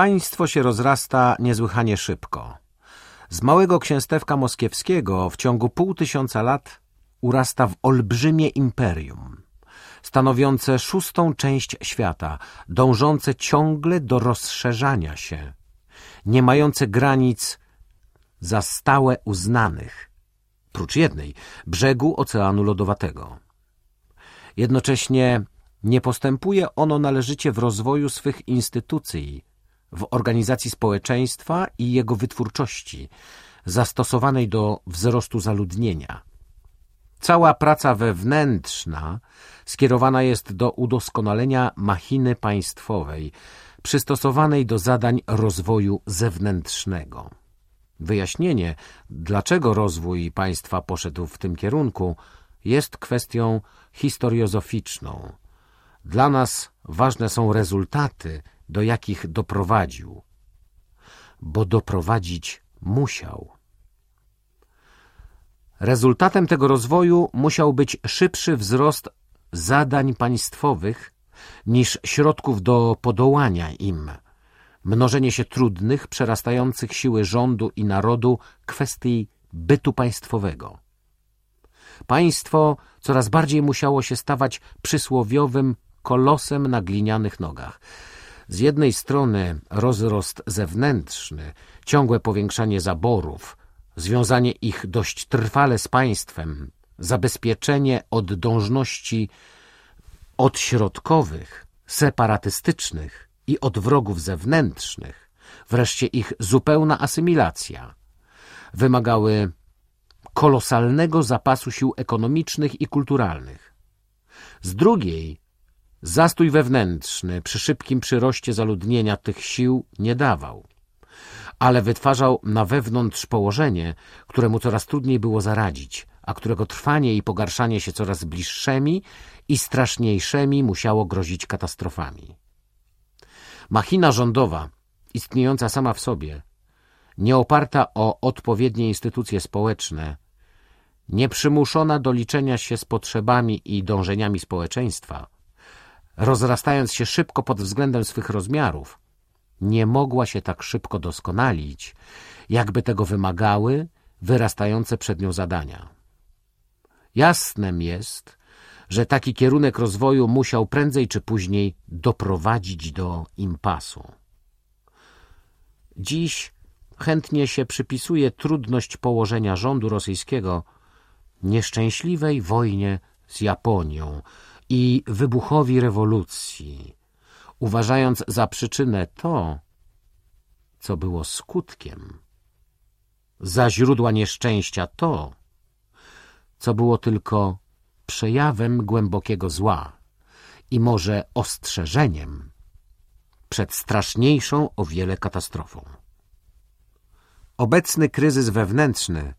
Państwo się rozrasta niezłychanie szybko. Z małego księstewka moskiewskiego w ciągu pół tysiąca lat urasta w olbrzymie imperium, stanowiące szóstą część świata, dążące ciągle do rozszerzania się, nie mające granic za stałe uznanych, prócz jednej, brzegu Oceanu Lodowatego. Jednocześnie nie postępuje ono należycie w rozwoju swych instytucji, w organizacji społeczeństwa i jego wytwórczości, zastosowanej do wzrostu zaludnienia. Cała praca wewnętrzna skierowana jest do udoskonalenia machiny państwowej, przystosowanej do zadań rozwoju zewnętrznego. Wyjaśnienie, dlaczego rozwój państwa poszedł w tym kierunku, jest kwestią historiozoficzną. Dla nas ważne są rezultaty, do jakich doprowadził, bo doprowadzić musiał. Rezultatem tego rozwoju musiał być szybszy wzrost zadań państwowych niż środków do podołania im, mnożenie się trudnych, przerastających siły rządu i narodu kwestii bytu państwowego. Państwo coraz bardziej musiało się stawać przysłowiowym kolosem na glinianych nogach. Z jednej strony rozrost zewnętrzny, ciągłe powiększanie zaborów, związanie ich dość trwale z państwem, zabezpieczenie od dążności odśrodkowych, separatystycznych i od wrogów zewnętrznych, wreszcie ich zupełna asymilacja, wymagały kolosalnego zapasu sił ekonomicznych i kulturalnych. Z drugiej, zastój wewnętrzny przy szybkim przyroście zaludnienia tych sił nie dawał, ale wytwarzał na wewnątrz położenie, któremu coraz trudniej było zaradzić, a którego trwanie i pogarszanie się coraz bliższymi i straszniejszymi musiało grozić katastrofami. Machina rządowa, istniejąca sama w sobie, nie oparta o odpowiednie instytucje społeczne, nieprzymuszona do liczenia się z potrzebami i dążeniami społeczeństwa, rozrastając się szybko pod względem swych rozmiarów, nie mogła się tak szybko doskonalić, jakby tego wymagały wyrastające przed nią zadania. Jasnem jest, że taki kierunek rozwoju musiał prędzej czy później doprowadzić do impasu. Dziś chętnie się przypisuje trudność położenia rządu rosyjskiego nieszczęśliwej wojnie z Japonią i wybuchowi rewolucji, uważając za przyczynę to, co było skutkiem, za źródła nieszczęścia to, co było tylko przejawem głębokiego zła i może ostrzeżeniem przed straszniejszą o wiele katastrofą. Obecny kryzys wewnętrzny,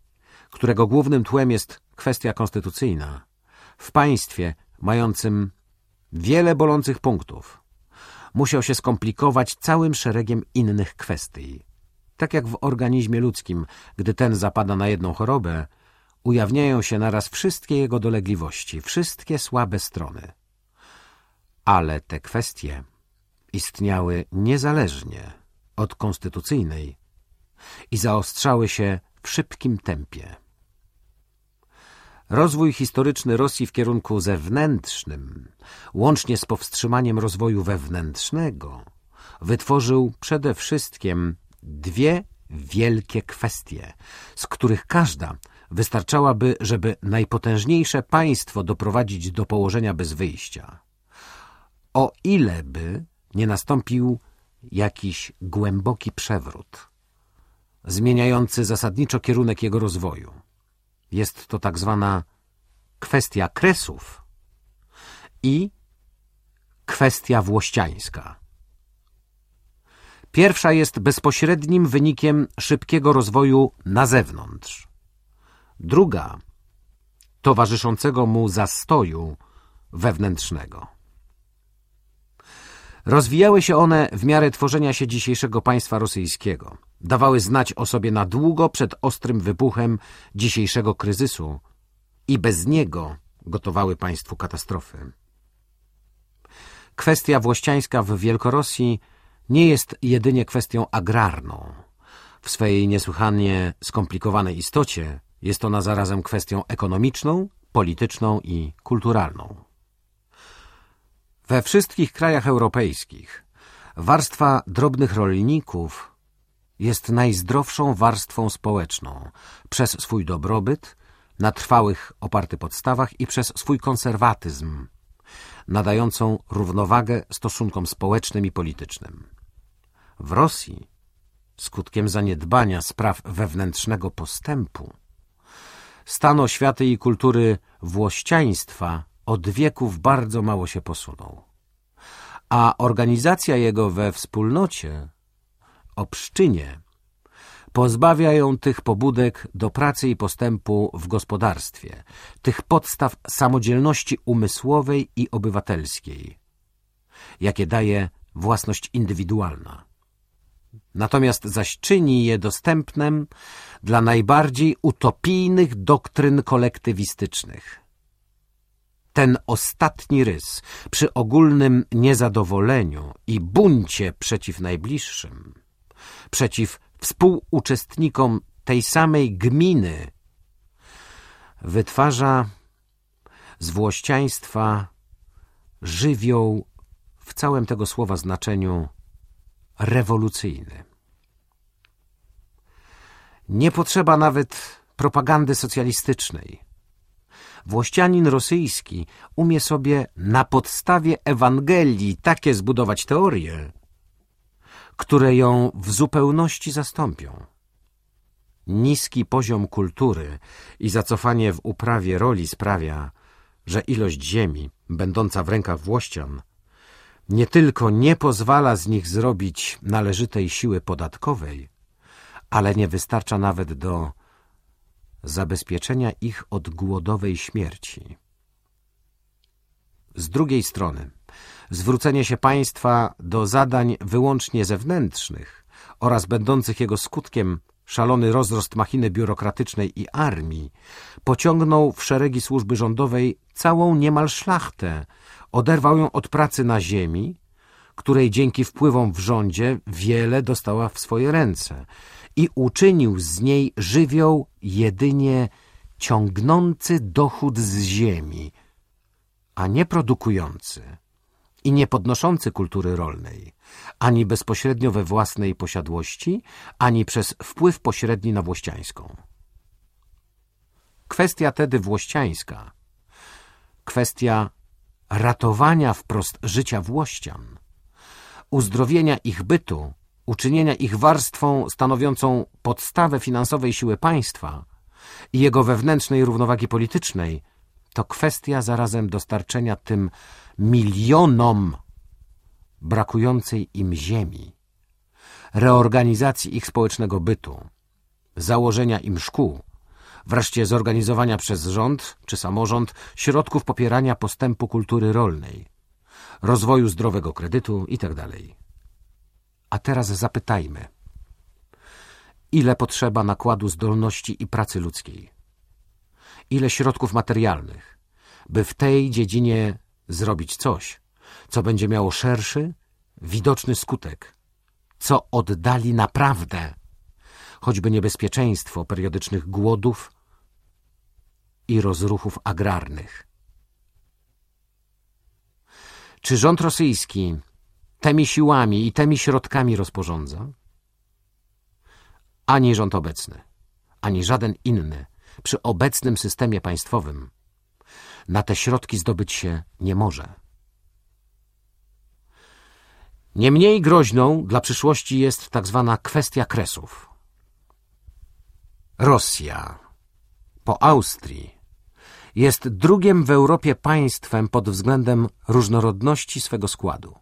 którego głównym tłem jest kwestia konstytucyjna, w państwie mającym wiele bolących punktów, musiał się skomplikować całym szeregiem innych kwestii. Tak jak w organizmie ludzkim, gdy ten zapada na jedną chorobę, ujawniają się naraz wszystkie jego dolegliwości, wszystkie słabe strony. Ale te kwestie istniały niezależnie od konstytucyjnej i zaostrzały się w szybkim tempie. Rozwój historyczny Rosji w kierunku zewnętrznym, łącznie z powstrzymaniem rozwoju wewnętrznego, wytworzył przede wszystkim dwie wielkie kwestie, z których każda wystarczałaby, żeby najpotężniejsze państwo doprowadzić do położenia bez wyjścia. O ile by nie nastąpił jakiś głęboki przewrót, zmieniający zasadniczo kierunek jego rozwoju. Jest to tak zwana kwestia kresów i kwestia włościańska. Pierwsza jest bezpośrednim wynikiem szybkiego rozwoju na zewnątrz. Druga towarzyszącego mu zastoju wewnętrznego. Rozwijały się one w miarę tworzenia się dzisiejszego państwa rosyjskiego. Dawały znać o sobie na długo przed ostrym wybuchem dzisiejszego kryzysu i bez niego gotowały państwu katastrofy. Kwestia włościańska w Wielkorosji nie jest jedynie kwestią agrarną. W swej niesłychanie skomplikowanej istocie jest ona zarazem kwestią ekonomiczną, polityczną i kulturalną. We wszystkich krajach europejskich warstwa drobnych rolników jest najzdrowszą warstwą społeczną przez swój dobrobyt, na trwałych oparty podstawach i przez swój konserwatyzm, nadającą równowagę stosunkom społecznym i politycznym. W Rosji, skutkiem zaniedbania spraw wewnętrznego postępu, stan oświaty i kultury włościaństwa od wieków bardzo mało się posunął, a organizacja jego we wspólnocie, obszczynie, pozbawia ją tych pobudek do pracy i postępu w gospodarstwie, tych podstaw samodzielności umysłowej i obywatelskiej, jakie daje własność indywidualna. Natomiast zaś czyni je dostępnym dla najbardziej utopijnych doktryn kolektywistycznych. Ten ostatni rys przy ogólnym niezadowoleniu i buncie przeciw najbliższym, przeciw współuczestnikom tej samej gminy wytwarza z włościaństwa żywioł w całym tego słowa znaczeniu rewolucyjny. Nie potrzeba nawet propagandy socjalistycznej. Włościanin rosyjski umie sobie na podstawie Ewangelii takie zbudować teorie, które ją w zupełności zastąpią. Niski poziom kultury i zacofanie w uprawie roli sprawia, że ilość ziemi, będąca w rękach Włościan, nie tylko nie pozwala z nich zrobić należytej siły podatkowej, ale nie wystarcza nawet do zabezpieczenia ich od głodowej śmierci. Z drugiej strony, zwrócenie się państwa do zadań wyłącznie zewnętrznych oraz będących jego skutkiem szalony rozrost machiny biurokratycznej i armii pociągnął w szeregi służby rządowej całą niemal szlachtę, oderwał ją od pracy na ziemi, której dzięki wpływom w rządzie wiele dostała w swoje ręce i uczynił z niej żywioł jedynie ciągnący dochód z ziemi, a nie produkujący i nie podnoszący kultury rolnej, ani bezpośrednio we własnej posiadłości, ani przez wpływ pośredni na włościańską. Kwestia tedy włościańska, kwestia ratowania wprost życia Włościan, uzdrowienia ich bytu, uczynienia ich warstwą stanowiącą podstawę finansowej siły państwa i jego wewnętrznej równowagi politycznej, to kwestia zarazem dostarczenia tym milionom brakującej im ziemi, reorganizacji ich społecznego bytu, założenia im szkół, wreszcie zorganizowania przez rząd czy samorząd środków popierania postępu kultury rolnej, rozwoju zdrowego kredytu itd. Tak A teraz zapytajmy, ile potrzeba nakładu zdolności i pracy ludzkiej? Ile środków materialnych, by w tej dziedzinie zrobić coś, co będzie miało szerszy, widoczny skutek, co oddali naprawdę choćby niebezpieczeństwo periodycznych głodów i rozruchów agrarnych. Czy rząd rosyjski tymi siłami i tymi środkami rozporządza? Ani rząd obecny, ani żaden inny przy obecnym systemie państwowym na te środki zdobyć się nie może. Niemniej groźną dla przyszłości jest tak zwana kwestia kresów. Rosja po Austrii jest drugim w Europie państwem pod względem różnorodności swego składu.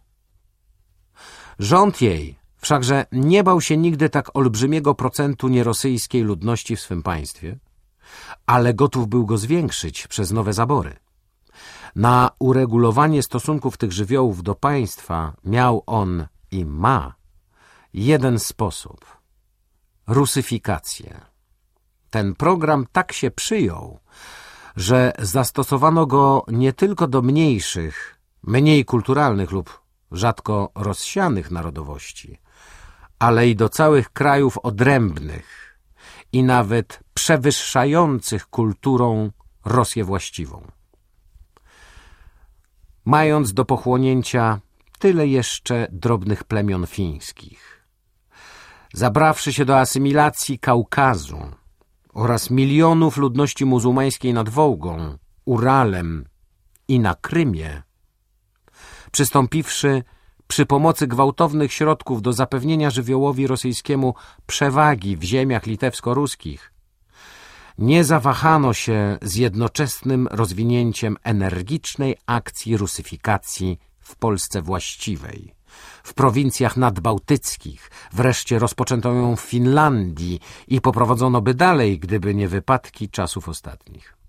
Rząd jej wszakże nie bał się nigdy tak olbrzymiego procentu nierosyjskiej ludności w swym państwie, ale gotów był go zwiększyć przez nowe zabory. Na uregulowanie stosunków tych żywiołów do państwa miał on i ma jeden sposób – rusyfikację. Ten program tak się przyjął, że zastosowano go nie tylko do mniejszych, mniej kulturalnych lub rzadko rozsianych narodowości, ale i do całych krajów odrębnych i nawet przewyższających kulturą Rosję właściwą. Mając do pochłonięcia tyle jeszcze drobnych plemion fińskich, zabrawszy się do asymilacji Kaukazu oraz milionów ludności muzułmańskiej nad Wołgą, Uralem i na Krymie, przystąpiwszy przy pomocy gwałtownych środków do zapewnienia żywiołowi rosyjskiemu przewagi w ziemiach litewsko-ruskich, nie zawahano się z jednoczesnym rozwinięciem energicznej akcji rusyfikacji w Polsce właściwej, w prowincjach nadbałtyckich, wreszcie rozpoczęto ją w Finlandii i poprowadzono by dalej, gdyby nie wypadki czasów ostatnich.